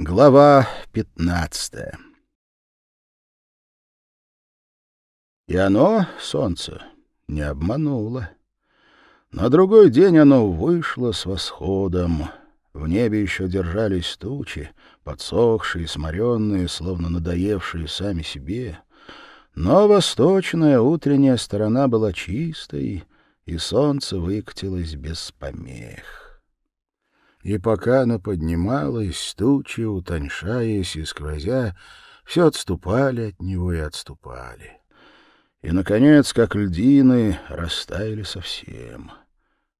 Глава пятнадцатая И оно, солнце, не обмануло. На другой день оно вышло с восходом. В небе еще держались тучи, подсохшие, сморенные, словно надоевшие сами себе. Но восточная утренняя сторона была чистой, и солнце выкатилось без помех и пока она поднималась, тучи, утоньшаясь и сквозя, все отступали от него и отступали. И, наконец, как льдины, растаяли совсем.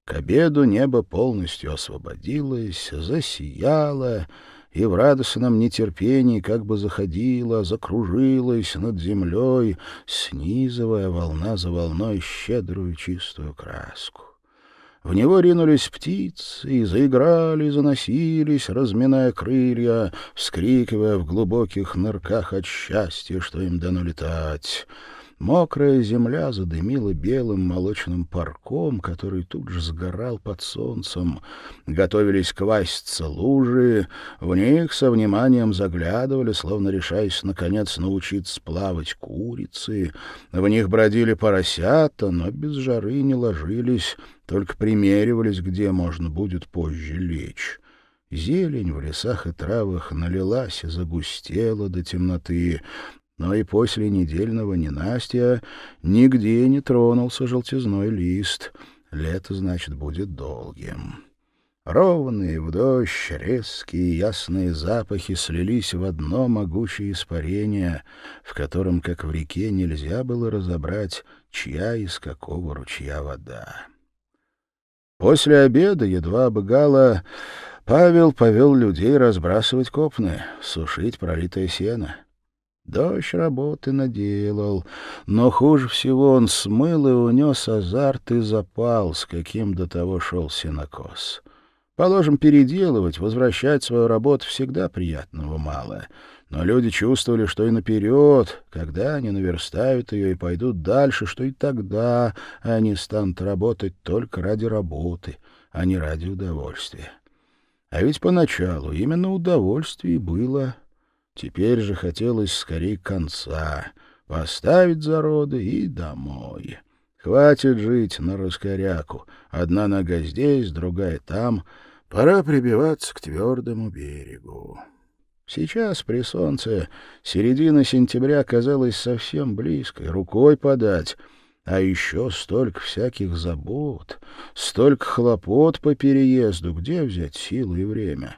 К обеду небо полностью освободилось, засияло, и в радостном нетерпении как бы заходила, закружилась над землей, снизывая волна за волной щедрую чистую краску. В него ринулись птицы и заиграли, заносились, разминая крылья, вскрикивая в глубоких нырках от счастья, что им дано летать. Мокрая земля задымила белым молочным парком, который тут же сгорал под солнцем. Готовились кваситься лужи, в них со вниманием заглядывали, словно решаясь, наконец, научиться плавать курицы. В них бродили поросята, но без жары не ложились, только примеривались, где можно будет позже лечь. Зелень в лесах и травах налилась и загустела до темноты, но и после недельного ненастья нигде не тронулся желтизной лист. Лето, значит, будет долгим. Ровные в дождь, резкие ясные запахи слились в одно могучее испарение, в котором, как в реке, нельзя было разобрать, чья из какого ручья вода. После обеда, едва обыгало, Павел повел людей разбрасывать копны, сушить пролитое сено. Дождь работы наделал, но хуже всего он смыл и унес азарт и запал, с каким до того шел сенокос. Положим, переделывать, возвращать свою работу всегда приятного мало, но люди чувствовали, что и наперед, когда они наверстают ее и пойдут дальше, что и тогда они станут работать только ради работы, а не ради удовольствия. А ведь поначалу именно удовольствие было Теперь же хотелось скорее конца, поставить зароды и домой. Хватит жить на раскоряку. Одна нога здесь, другая там. Пора прибиваться к твердому берегу. Сейчас при солнце середина сентября казалась совсем близкой, рукой подать, а еще столько всяких забот, столько хлопот по переезду, где взять силы и время?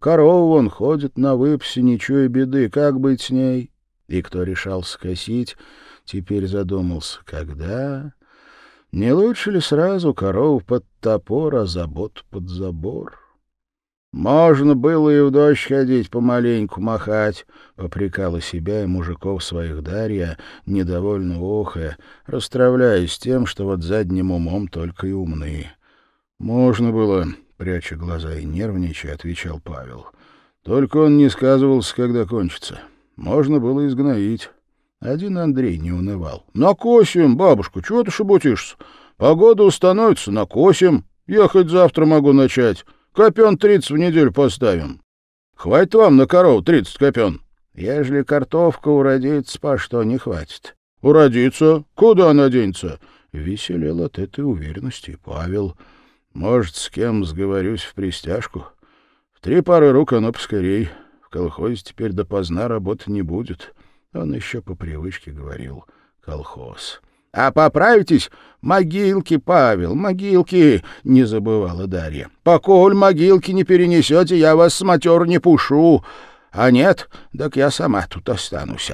Корова вон ходит на выпасе, ничего и беды, как быть с ней? И кто решал скосить, теперь задумался, когда... Не лучше ли сразу корову под топор, а забот под забор? Можно было и в дождь ходить, помаленьку махать, — попрекала себя и мужиков своих Дарья, недовольно охая, расстравляясь тем, что вот задним умом только и умны. Можно было, пряча глаза и нервничая, отвечал Павел. Только он не сказывался, когда кончится. Можно было изгноить. Один Андрей не унывал. «Накосим, бабушка, чего ты шебутишься? Погода установится, накосим. Я хоть завтра могу начать. Копен тридцать в неделю поставим. Хватит вам на корову тридцать копен?» «Ежели картовка уродится, по что не хватит?» «Уродится? Куда она денется?» Веселел от этой уверенности Павел. Может, с кем сговорюсь в пристяжку. В три пары рук оно поскорей. В колхозе теперь допоздна работы не будет. Он еще по привычке говорил «колхоз». — А поправитесь, могилки, Павел, могилки, — не забывала Дарья. — Поколь могилки не перенесете, я вас с матер не пушу. А нет, так я сама тут останусь.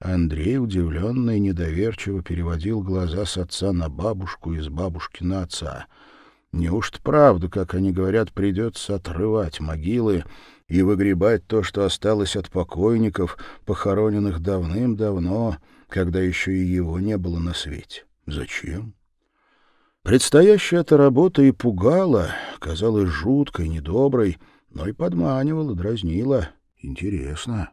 Андрей, удивленно и недоверчиво, переводил глаза с отца на бабушку и с бабушки на отца — Неужто правда, как они говорят, придется отрывать могилы и выгребать то, что осталось от покойников, похороненных давным-давно, когда еще и его не было на свете? Зачем? Предстоящая эта работа и пугала, казалась жуткой, недоброй, но и подманивала, дразнила. Интересно.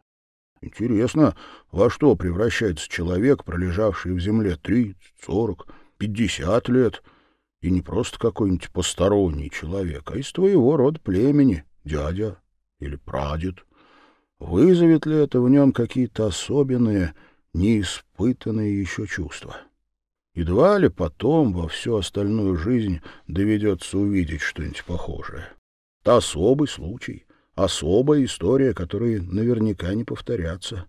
Интересно, во что превращается человек, пролежавший в земле тридцать, сорок, пятьдесят лет — и не просто какой-нибудь посторонний человек, а из твоего рода племени, дядя или прадед. Вызовет ли это в нем какие-то особенные, неиспытанные еще чувства? Едва ли потом во всю остальную жизнь доведется увидеть что-нибудь похожее. Это особый случай, особая история, которая наверняка не повторятся.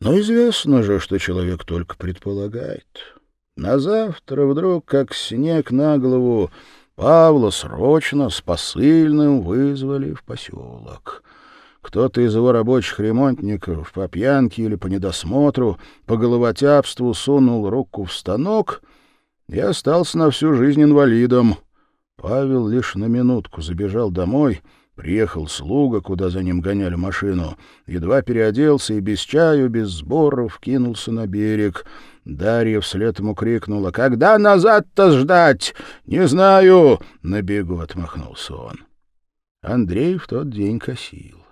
Но известно же, что человек только предполагает. На завтра вдруг, как снег на голову, Павла срочно с посыльным вызвали в поселок. Кто-то из его рабочих ремонтников по пьянке или по недосмотру, по головотяпству сунул руку в станок и остался на всю жизнь инвалидом. Павел лишь на минутку забежал домой, приехал слуга, куда за ним гоняли машину, едва переоделся и без чаю, без сборов кинулся на берег. Дарья вслед ему крикнула «Когда назад-то ждать?» «Не знаю!» — на бегу отмахнулся он. Андрей в тот день косил.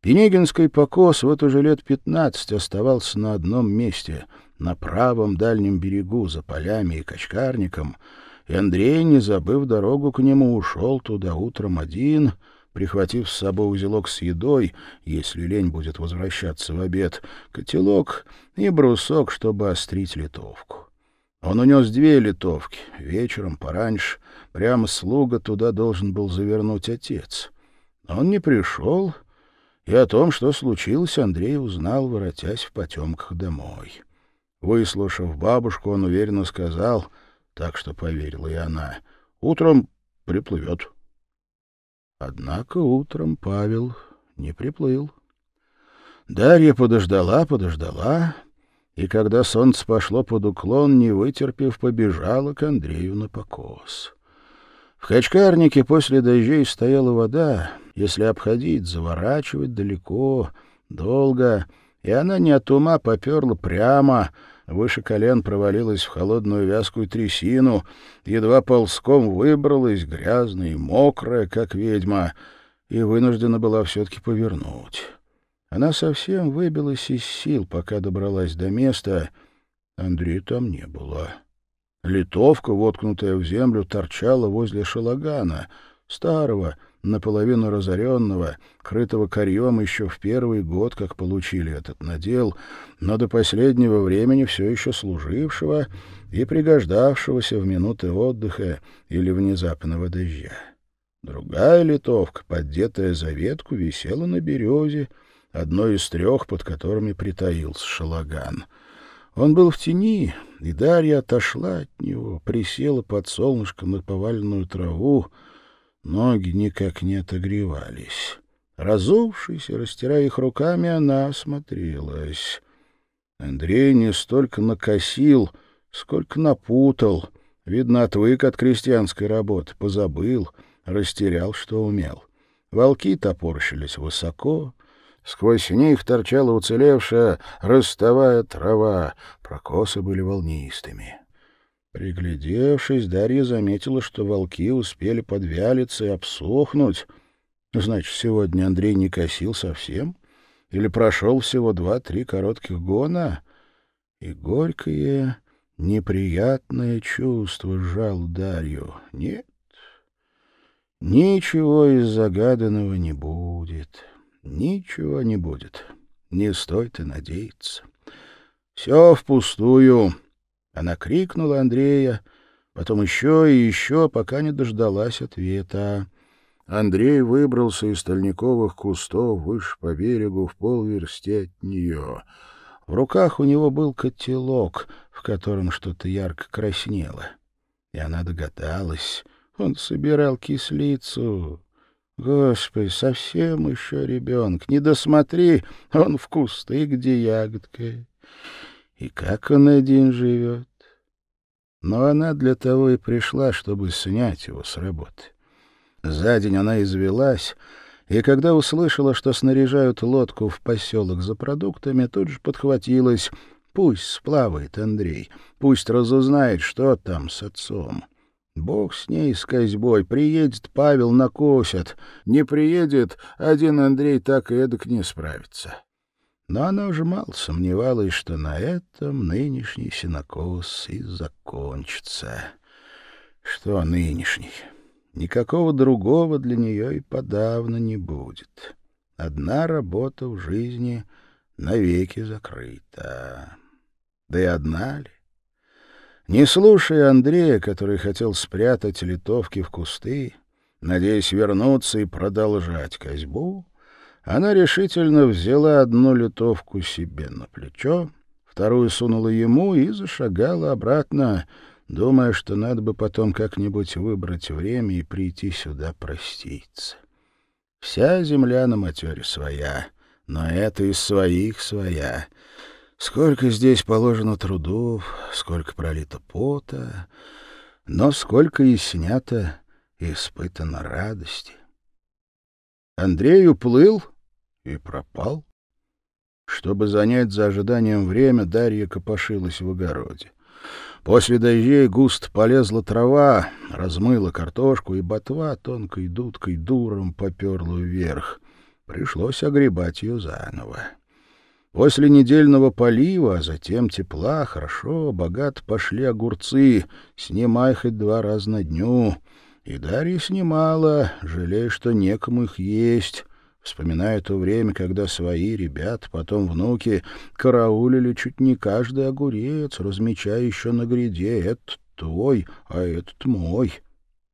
Пенегинский покос вот уже лет пятнадцать оставался на одном месте, на правом дальнем берегу, за полями и качкарником, и Андрей, не забыв дорогу к нему, ушел туда утром один, прихватив с собой узелок с едой, если лень будет возвращаться в обед, котелок и брусок, чтобы острить литовку. Он унес две литовки. Вечером, пораньше, прямо слуга туда должен был завернуть отец. Он не пришел, и о том, что случилось, Андрей узнал, воротясь в потемках домой. Выслушав бабушку, он уверенно сказал, так что поверила и она, «Утром приплывет». Однако утром Павел не приплыл. Дарья подождала, подождала, и когда солнце пошло под уклон, не вытерпев, побежала к Андрею на покос. В качкарнике после дождей стояла вода, если обходить, заворачивать далеко, долго, и она не от ума поперла прямо, выше колен провалилась в холодную вязкую трясину, едва ползком выбралась, грязная и мокрая, как ведьма, и вынуждена была все-таки повернуть. Она совсем выбилась из сил, пока добралась до места. Андрея там не было. Литовка, воткнутая в землю, торчала возле шалагана, старого, наполовину разоренного, крытого корьем еще в первый год, как получили этот надел, но до последнего времени все еще служившего и пригождавшегося в минуты отдыха или внезапного дождя. Другая литовка, поддетая за ветку, висела на березе, одной из трех, под которыми притаился шалаган. Он был в тени, и Дарья отошла от него, присела под солнышком на поваленную траву, Ноги никак не отогревались. Разувшись и растирая их руками, она осмотрелась. Андрей не столько накосил, сколько напутал. Видно, отвык от крестьянской работы, позабыл, растерял, что умел. Волки топорщились высоко, сквозь них торчала уцелевшая ростовая трава, прокосы были волнистыми. Приглядевшись, Дарья заметила, что волки успели подвялиться и обсохнуть. Значит, сегодня Андрей не косил совсем? Или прошел всего два-три коротких гона? И горькое, неприятное чувство сжал Дарью. Нет, ничего из загаданного не будет. Ничего не будет. Не стоит и надеяться. Все впустую. Она крикнула Андрея, потом еще и еще, пока не дождалась ответа. Андрей выбрался из стальниковых кустов выше по берегу в полверсти от нее. В руках у него был котелок, в котором что-то ярко краснело. И она догадалась. Он собирал кислицу. Господи, совсем еще ребенок. Не досмотри, он в кусты, где ягодка. И как он один живет? Но она для того и пришла, чтобы снять его с работы. За день она извелась, и когда услышала, что снаряжают лодку в поселок за продуктами, тут же подхватилась. Пусть сплавает Андрей, пусть разузнает, что там с отцом. Бог с ней, с козьбой. Приедет Павел, накосят. Не приедет, один Андрей так и эдак не справится. Но она уже мало сомневалась, что на этом нынешний синокос и закончится. Что нынешний? Никакого другого для нее и подавно не будет. одна работа в жизни навеки закрыта. Да и одна ли? Не слушая Андрея, который хотел спрятать литовки в кусты, надеясь вернуться и продолжать козьбу, она решительно взяла одну литовку себе на плечо, вторую сунула ему и зашагала обратно, думая, что надо бы потом как-нибудь выбрать время и прийти сюда проститься. Вся земля на матере своя, но это из своих своя. Сколько здесь положено трудов, сколько пролито пота, но сколько и снято, и испытано радости. Андрей уплыл и пропал. Чтобы занять за ожиданием время, Дарья копошилась в огороде. После дождей густо полезла трава, размыла картошку, и ботва тонкой дудкой дуром поперла вверх. Пришлось огребать ее заново. После недельного полива, а затем тепла, хорошо, богат пошли огурцы, снимай хоть два раза на дню. И Дарья снимала, жалея, что некому их есть, вспоминая то время, когда свои ребят, потом внуки, караулили чуть не каждый огурец, размечая еще на гряде «этот твой, а этот мой».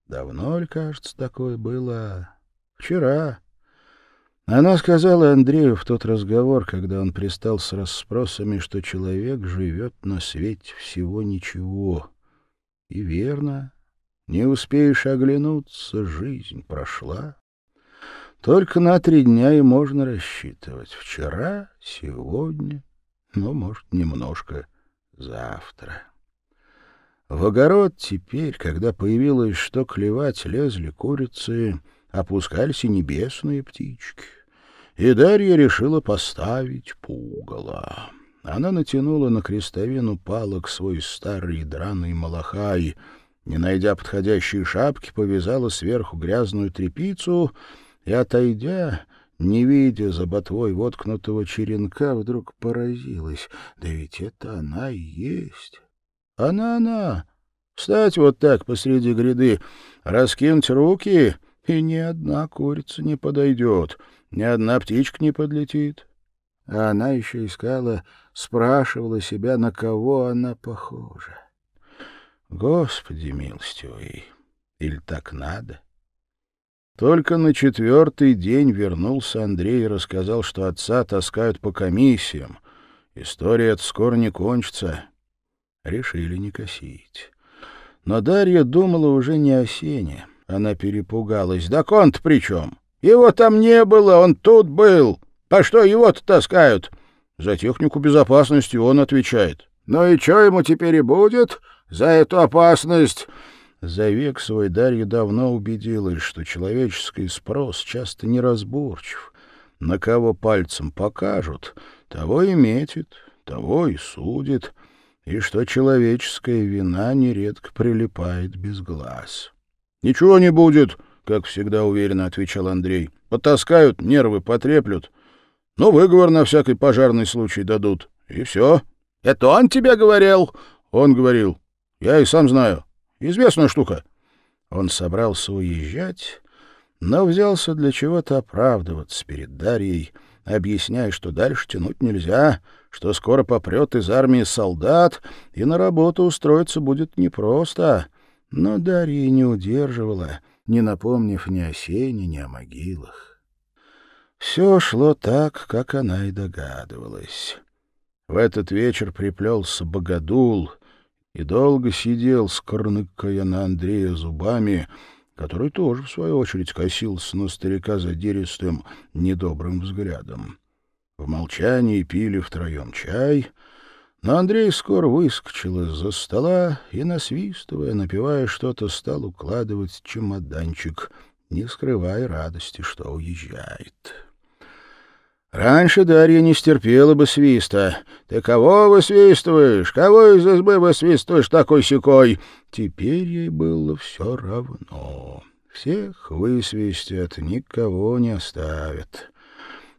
Давно ли, кажется, такое было? Вчера. Она сказала Андрею в тот разговор, когда он пристал с расспросами, что человек живет на свете всего ничего. И верно, не успеешь оглянуться, жизнь прошла. Только на три дня и можно рассчитывать. Вчера, сегодня, ну, может, немножко завтра. В огород теперь, когда появилось что клевать, лезли курицы, опускались и небесные птички и Дарья решила поставить пугало. Она натянула на крестовину палок свой старый драный малахай, не найдя подходящей шапки, повязала сверху грязную тряпицу и, отойдя, не видя за ботвой воткнутого черенка, вдруг поразилась. Да ведь это она и есть. Она-она. Встать вот так посреди гряды, раскинуть руки, и ни одна курица не подойдет — ни одна птичка не подлетит. А она еще искала, спрашивала себя, на кого она похожа. Господи милостивый, или так надо? Только на четвертый день вернулся Андрей и рассказал, что отца таскают по комиссиям. История эта скоро не кончится. Решили не косить. Но Дарья думала уже не о сене. Она перепугалась. «Да кон-то при чем? Его там не было, он тут был. А что его-то таскают? За технику безопасности он отвечает. Ну и что ему теперь и будет за эту опасность? За век свой Дарья давно убедилась, что человеческий спрос часто неразборчив. На кого пальцем покажут, того и метит, того и судит, и что человеческая вина нередко прилипает без глаз. — Ничего не будет, как всегда уверенно отвечал Андрей. Потаскают, нервы потреплют. Ну, выговор на всякий пожарный случай дадут. И все. Это он тебе говорил? Он говорил. Я и сам знаю. Известная штука. Он собрался уезжать, но взялся для чего-то оправдываться перед Дарьей, объясняя, что дальше тянуть нельзя, что скоро попрет из армии солдат, и на работу устроиться будет непросто. Но Дарья не удерживала, не напомнив ни о сене, ни о могилах. Все шло так, как она и догадывалась. В этот вечер приплелся богодул и долго сидел, скорныкая на Андрея зубами, который тоже, в свою очередь, косился на старика задиристым, недобрым взглядом. В молчании пили втроем чай — но Андрей скоро выскочил из-за стола и, насвистывая, напевая что-то, стал укладывать чемоданчик, не скрывая радости, что уезжает. Раньше Дарья не стерпела бы свиста. «Ты кого высвистываешь? Кого из избы высвистываешь такой-сякой?» Теперь ей было все равно. Всех высвистят, никого не оставят.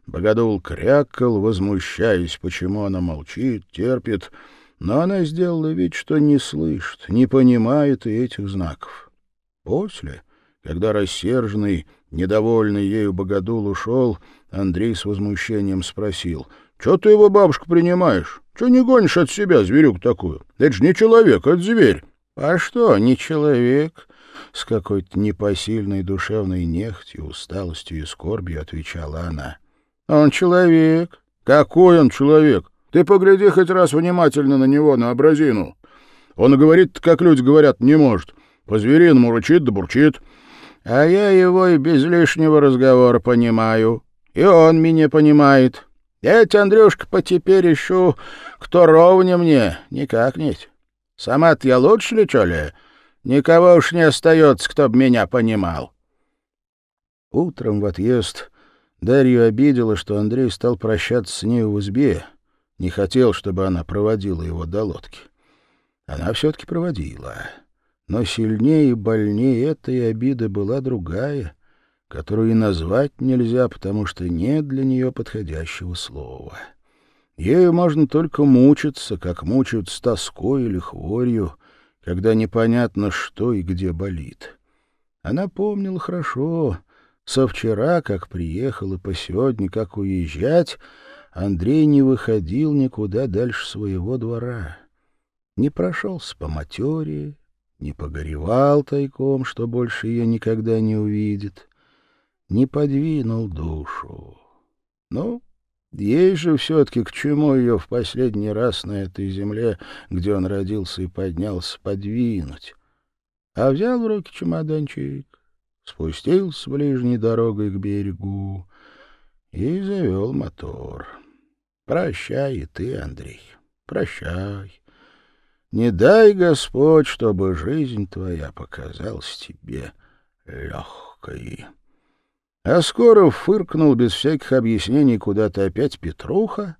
Богодул крякал, возмущаясь, почему она молчит, терпит, но она сделала вид, что не слышит, не понимает и этих знаков. После, когда рассерженный, Недовольный ею богодул ушел, Андрей с возмущением спросил. — Че ты его, бабушка, принимаешь? Че не гонишь от себя зверюк такую? Это же не человек, это зверь. — А что, не человек? — с какой-то непосильной душевной нехтью, усталостью и скорбью отвечала она. — Он человек. — Какой он человек? Ты погляди хоть раз внимательно на него, на образину. Он говорит, как люди говорят, не может. По-звериному рычит да бурчит. А я его и без лишнего разговора понимаю. И он меня понимает. Я, Андрюшка, по теперь ищу, кто ровня мне, никак нет. Сама-то я лучше ли, что ли? Никого уж не остается, кто б меня понимал. Утром в отъезд Дарью обидела, что Андрей стал прощаться с ней в избе, не хотел, чтобы она проводила его до лодки. Она все-таки проводила. Но сильнее и больнее этой обиды была другая, которую и назвать нельзя, потому что нет для нее подходящего слова. Ею можно только мучиться, как мучают с тоской или хворью, когда непонятно, что и где болит. Она помнила хорошо, со вчера, как приехал, и по сегодня, как уезжать, Андрей не выходил никуда дальше своего двора. Не прошелся по материи, не погоревал тайком, что больше ее никогда не увидит, не подвинул душу. Ну, ей же все-таки к чему ее в последний раз на этой земле, где он родился и поднялся, подвинуть. А взял в руки чемоданчик, спустился ближней дорогой к берегу и завел мотор. Прощай и ты, Андрей, прощай. Не дай Господь, чтобы жизнь твоя показалась тебе легкой. А скоро фыркнул без всяких объяснений куда-то опять Петруха,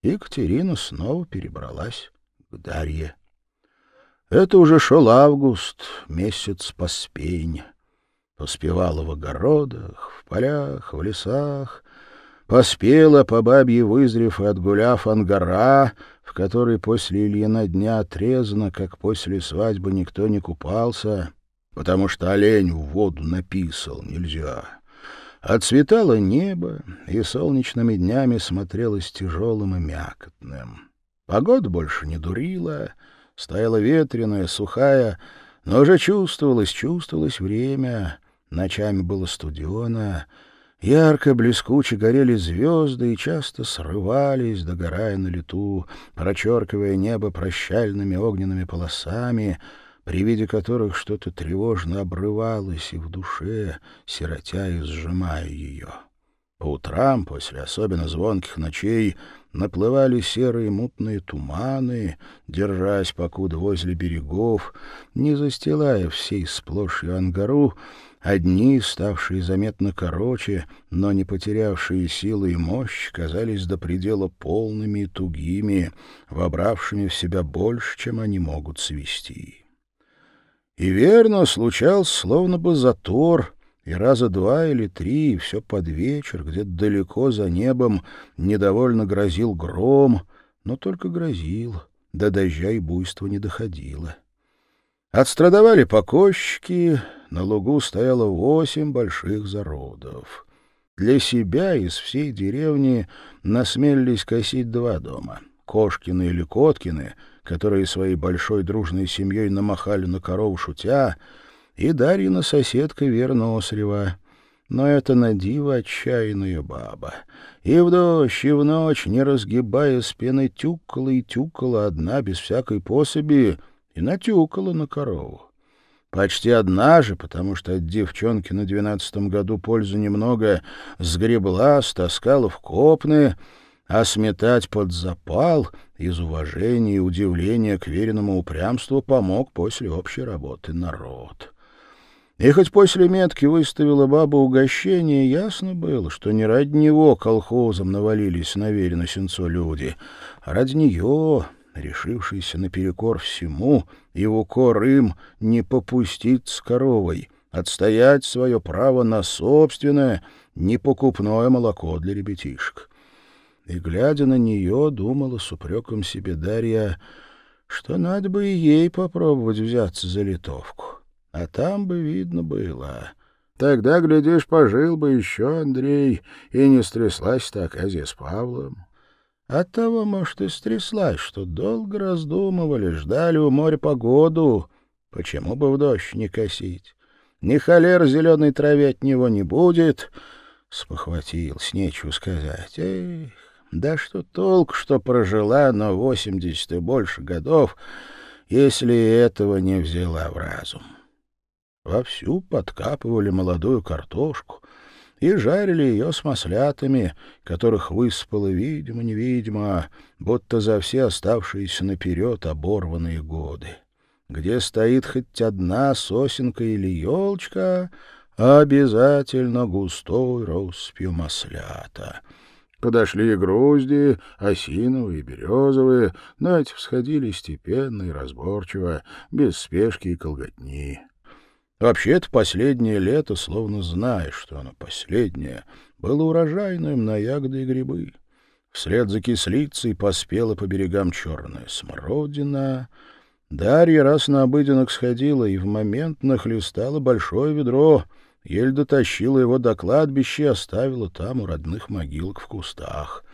и Катерина снова перебралась к Дарье. Это уже шел август, месяц поспень. Поспевала в огородах, в полях, в лесах, Поспела по бабье вызрев и отгуляв ангара, в которой после Ильина дня отрезано, как после свадьбы никто не купался, потому что олень в воду написал нельзя. Отцветало небо, и солнечными днями смотрелось тяжелым и мякотным. Погода больше не дурила, стояла ветреная, сухая, но уже чувствовалось, чувствовалось время. Ночами было студено, Ярко, блескуче горели звезды и часто срывались, догорая на лету, прочеркивая небо прощальными огненными полосами, при виде которых что-то тревожно обрывалось и в душе, сиротя и сжимая ее. По утрам, после особенно звонких ночей, наплывали серые мутные туманы, держась покуда возле берегов, не застилая всей сплошь и ангару, Одни, ставшие заметно короче, но не потерявшие силы и мощь, казались до предела полными и тугими, вобравшими в себя больше, чем они могут свести. И верно, случался словно бы затор, и раза два или три, и все под вечер, где-то далеко за небом, недовольно грозил гром, но только грозил, до дождя и буйства не доходило. Отстрадовали покойщики, на лугу стояло восемь больших зародов. Для себя из всей деревни насмелились косить два дома — Кошкины или Коткины, которые своей большой дружной семьей намахали на корову шутя, и Дарьина соседка Вера Осрева. Но это на диво отчаянная баба. И в дождь, и в ночь, не разгибая спины, тюкала и тюкала одна без всякой пособи и натюкала на корову. Почти одна же, потому что от девчонки на двенадцатом году пользу немного, сгребла, стаскала в копны, а сметать под запал из уважения и удивления к веренному упрямству помог после общей работы народ. И хоть после метки выставила баба угощение, ясно было, что не ради него колхозом навалились на верено сенцо люди, а ради нее, решившийся наперекор всему, и укор им не попустить с коровой, отстоять свое право на собственное, непокупное молоко для ребятишек. И, глядя на нее, думала с упреком себе Дарья, что надо бы и ей попробовать взяться за литовку. А там бы видно было. Тогда, глядишь, пожил бы еще Андрей, и не стряслась такая с Павлом. Оттого, может, и стряслась, что долго раздумывали, ждали у моря погоду. Почему бы в дождь не косить? Ни холер зеленой траве от него не будет. Спохватился, нечего сказать. Эх, да что толк, что прожила на восемьдесят и больше годов, если этого не взяла в разум. Вовсю подкапывали молодую картошку и жарили ее с маслятами, которых выспало видимо-невидимо, будто за все оставшиеся наперед оборванные годы. Где стоит хоть одна сосенка или елочка, обязательно густой россыпью маслята — Подошли грузди, осиновые, березовые, но эти всходили степенно и разборчиво, без спешки и колготни. Вообще-то последнее лето, словно зная, что оно последнее, было урожайным на ягоды и грибы. Вслед за кислицей поспела по берегам черная смородина. Дарья раз на обыденных сходила и в момент нахлестала большое ведро — Еле дотащила его до кладбища и оставила там у родных могилок в кустах.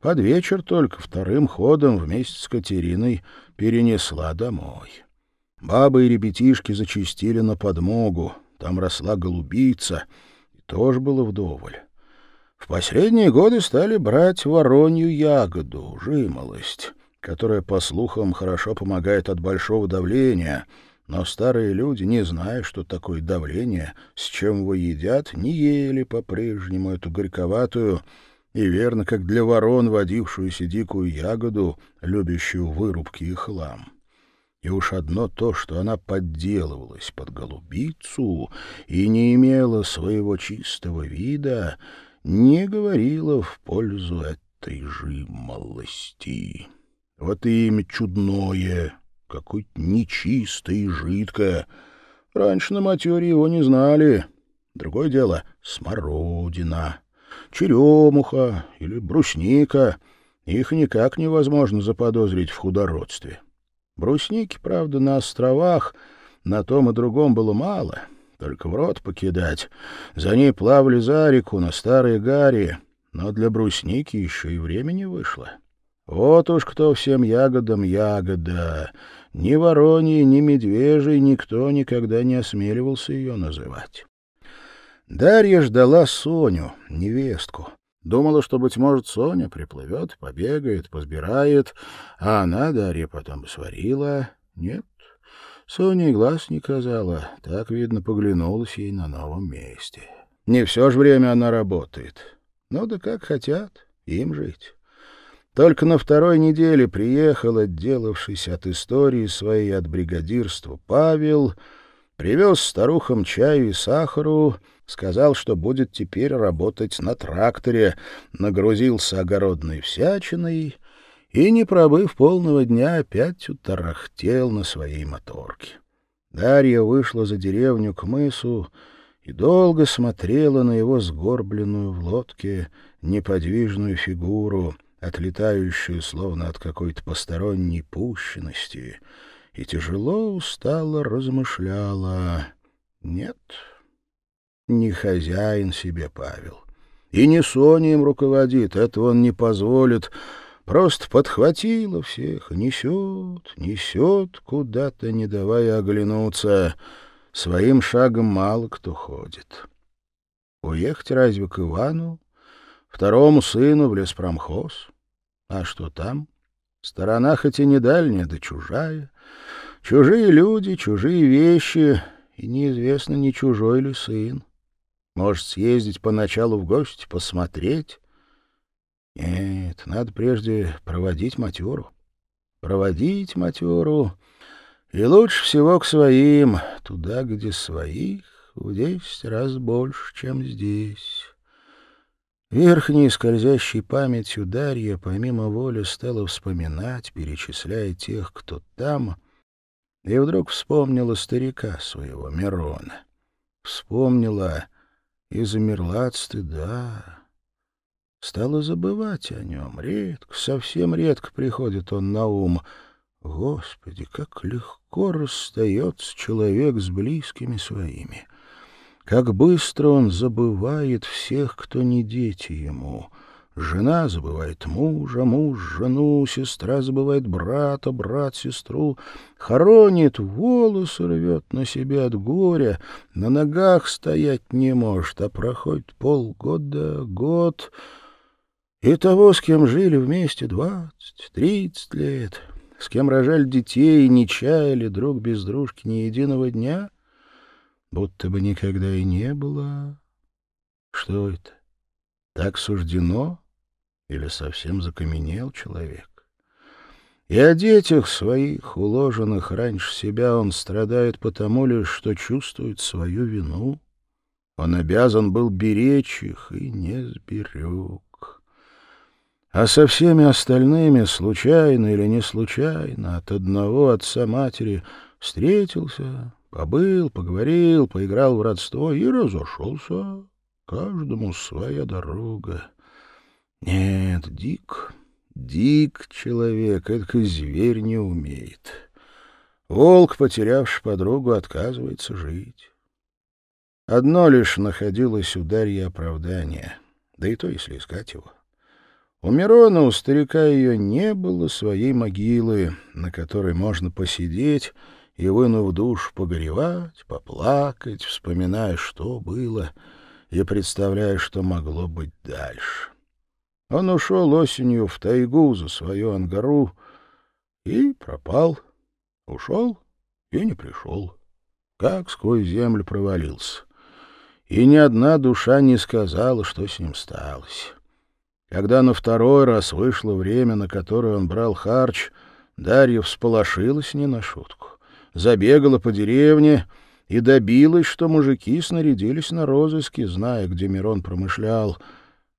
Под вечер только вторым ходом вместе с Катериной перенесла домой. Бабы и ребятишки зачистили на подмогу. Там росла голубица, и тоже было вдоволь. В последние годы стали брать воронью ягоду, жимолость, которая, по слухам, хорошо помогает от большого давления — но старые люди, не зная, что такое давление, с чем его едят, не ели по-прежнему эту горьковатую и, верно, как для ворон, водившуюся дикую ягоду, любящую вырубки и хлам. И уж одно то, что она подделывалась под голубицу и не имела своего чистого вида, не говорило в пользу этой жимолости. Вот и имя чудное — какое-то нечистое и жидкое. Раньше на матере его не знали. Другое дело — смородина, черемуха или брусника. Их никак невозможно заподозрить в худородстве. Брусники, правда, на островах на том и другом было мало, только в рот покидать. За ней плавали за реку на старые гари, но для брусники еще и времени вышло. Вот уж кто всем ягодам ягода. Ни вороньей, ни медвежий никто никогда не осмеливался ее называть. Дарья ждала Соню, невестку. Думала, что, быть может, Соня приплывет, побегает, позбирает, а она, Дарья, потом сварила. Нет, Соня и глаз не казала, так, видно, поглянулась ей на новом месте. Не все же время она работает. Ну да как хотят, им жить. Только на второй неделе приехал, отделавшись от истории своей от бригадирства, Павел, привез старухам чаю и сахару, сказал, что будет теперь работать на тракторе, нагрузился огородной всячиной и, не пробыв полного дня, опять утарахтел на своей моторке. Дарья вышла за деревню к мысу и долго смотрела на его сгорбленную в лодке неподвижную фигуру — отлетающую словно от какой-то посторонней пущенности, и тяжело устало размышляла. Нет, не хозяин себе Павел. И не Соня им руководит, этого он не позволит. Просто подхватила всех, несет, несет куда-то, не давая оглянуться. Своим шагом мало кто ходит. Уехать разве к Ивану? Второму сыну в леспромхоз? А что там? Сторона хоть и не дальняя, да чужая. Чужие люди, чужие вещи, и неизвестно, не чужой ли сын. Может, съездить поначалу в гости, посмотреть? Нет, надо прежде проводить матеру. Проводить матеру, и лучше всего к своим, туда, где своих в десять раз больше, чем здесь». Верхней скользящей памятью Дарья помимо воли стала вспоминать, перечисляя тех, кто там, и вдруг вспомнила старика своего, Мирона. Вспомнила и замерла от стыда. Стала забывать о нем. Редко, совсем редко приходит он на ум. Господи, как легко расстается человек с близкими своими. Как быстро он забывает всех, кто не дети ему. Жена забывает мужа, муж — жену, сестра забывает брата, брат — сестру. Хоронит, волосы рвет на себя от горя, на ногах стоять не может, а проходит полгода, год... И того, с кем жили вместе двадцать, тридцать лет, с кем рожали детей не чаяли друг без дружки ни единого дня, будто бы никогда и не было. Что это? Так суждено? Или совсем закаменел человек? И о детях своих, уложенных раньше себя, он страдает потому лишь, что чувствует свою вину. Он обязан был беречь их и не сберег. А со всеми остальными, случайно или не случайно, от одного отца матери встретился, побыл, поговорил, поиграл в родство и разошелся. Каждому своя дорога. Нет, Дик, Дик человек, это зверь не умеет. Волк, потерявший подругу, отказывается жить. Одно лишь находилось у Дарьи оправдание, да и то, если искать его. У Мирона, у старика ее не было своей могилы, на которой можно посидеть и, вынув душ, погоревать, поплакать, вспоминая, что было, и представляя, что могло быть дальше. Он ушел осенью в тайгу за свою ангару и пропал. Ушел и не пришел. Как сквозь землю провалился. И ни одна душа не сказала, что с ним сталось. Когда на второй раз вышло время, на которое он брал харч, Дарья всполошилась не на шутку. Забегала по деревне и добилась, что мужики снарядились на розыски, зная, где Мирон промышлял,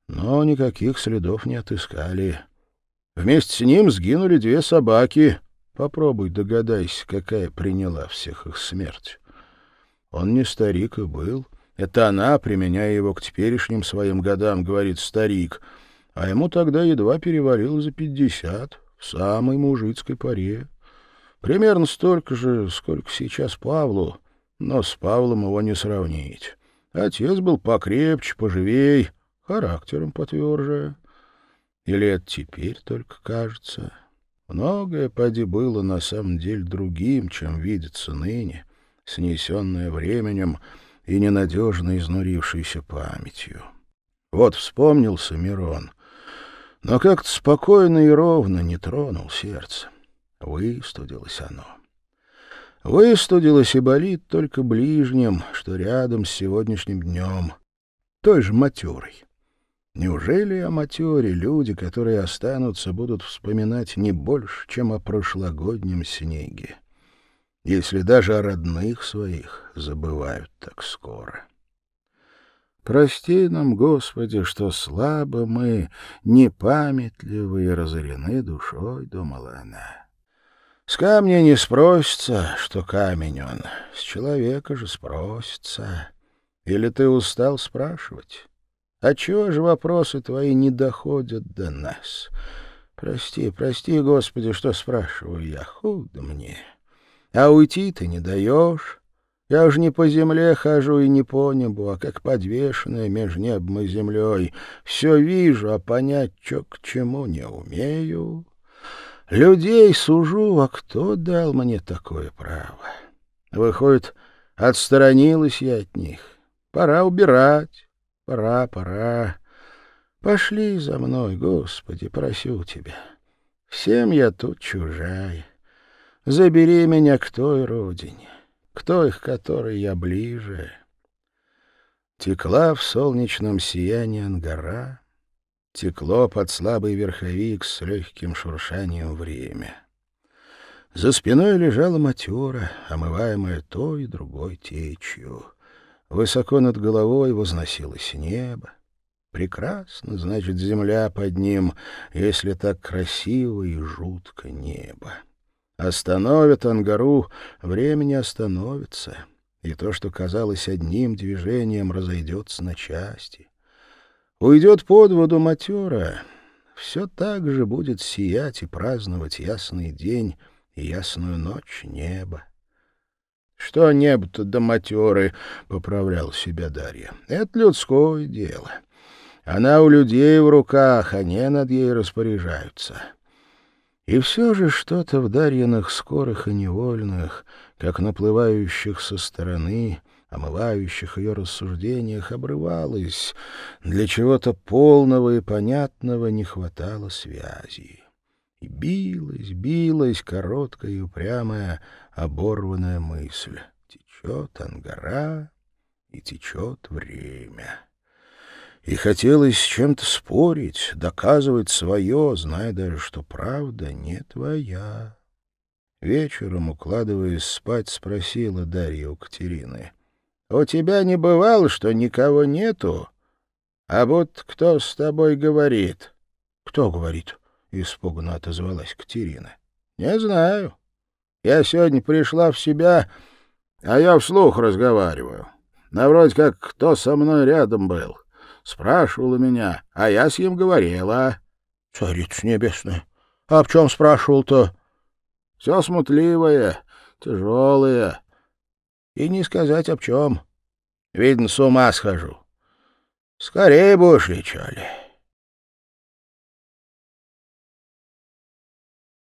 но никаких следов не отыскали. Вместе с ним сгинули две собаки. Попробуй догадайся, какая приняла всех их смерть. Он не старик и был. Это она, применяя его к теперешним своим годам, говорит старик — а ему тогда едва перевалил за пятьдесят, в самой мужицкой паре. Примерно столько же, сколько сейчас Павлу, но с Павлом его не сравнить. Отец был покрепче, поживей, характером потверже. Или это теперь только кажется? Многое, поди, было на самом деле другим, чем видится ныне, снесенное временем и ненадежно изнурившейся памятью. Вот вспомнился Мирон, но как-то спокойно и ровно не тронул сердце. Выстудилось оно. Выстудилось и болит только ближним, что рядом с сегодняшним днем, той же матерой. Неужели о матере люди, которые останутся, будут вспоминать не больше, чем о прошлогоднем снеге, если даже о родных своих забывают так скоро? Прости нам, Господи, что слабо мы, непамятливы и разорены душой, — думала она. С камня не спросится, что камень он, с человека же спросится. Или ты устал спрашивать? А чего же вопросы твои не доходят до нас? Прости, прости, Господи, что спрашиваю я, худо мне. А уйти ты не даешь, я уж не по земле хожу и не по небу, а как подвешенная между небом и землей. Все вижу, а понять, что к чему не умею. Людей сужу, а кто дал мне такое право? Выходит, отсторонилась я от них. Пора убирать, пора, пора. Пошли за мной, Господи, просю тебя. Всем я тут чужая. Забери меня к той родине. Кто их, который я ближе? Текла в солнечном сиянии ангара, Текло под слабый верховик с легким шуршанием время. За спиной лежала матера, омываемая той и другой течью. Высоко над головой возносилось небо. Прекрасно, значит, земля под ним, если так красиво и жутко небо. Остановят Ангару, время не остановится, и то, что казалось одним движением, разойдется на части. Уйдет под воду матера, все так же будет сиять и праздновать ясный день и ясную ночь неба. Что небо-то до матеры, — поправлял себя Дарья. Это людское дело. Она у людей в руках, они над ей распоряжаются. И все же что-то в Дарьиных скорых и невольных, как наплывающих со стороны, омывающих ее рассуждениях, обрывалось, для чего-то полного и понятного не хватало связи. И билась, билась короткая и упрямая оборванная мысль. Течет ангара, и течет время. И хотелось с чем-то спорить, доказывать свое, зная даже, что правда не твоя. Вечером, укладываясь спать, спросила Дарья у Катерины. — У тебя не бывало, что никого нету? А вот кто с тобой говорит? — Кто говорит? — испуганно отозвалась Катерина. — Не знаю. Я сегодня пришла в себя, а я вслух разговариваю. На вроде как кто со мной рядом был. Спрашивал у меня, а я с ним говорила. — Царица небесная, а об чем спрашивал-то? — Все смутливое, тяжелое. И не сказать об чем. Видно, с ума схожу. Скорее будешь, ли,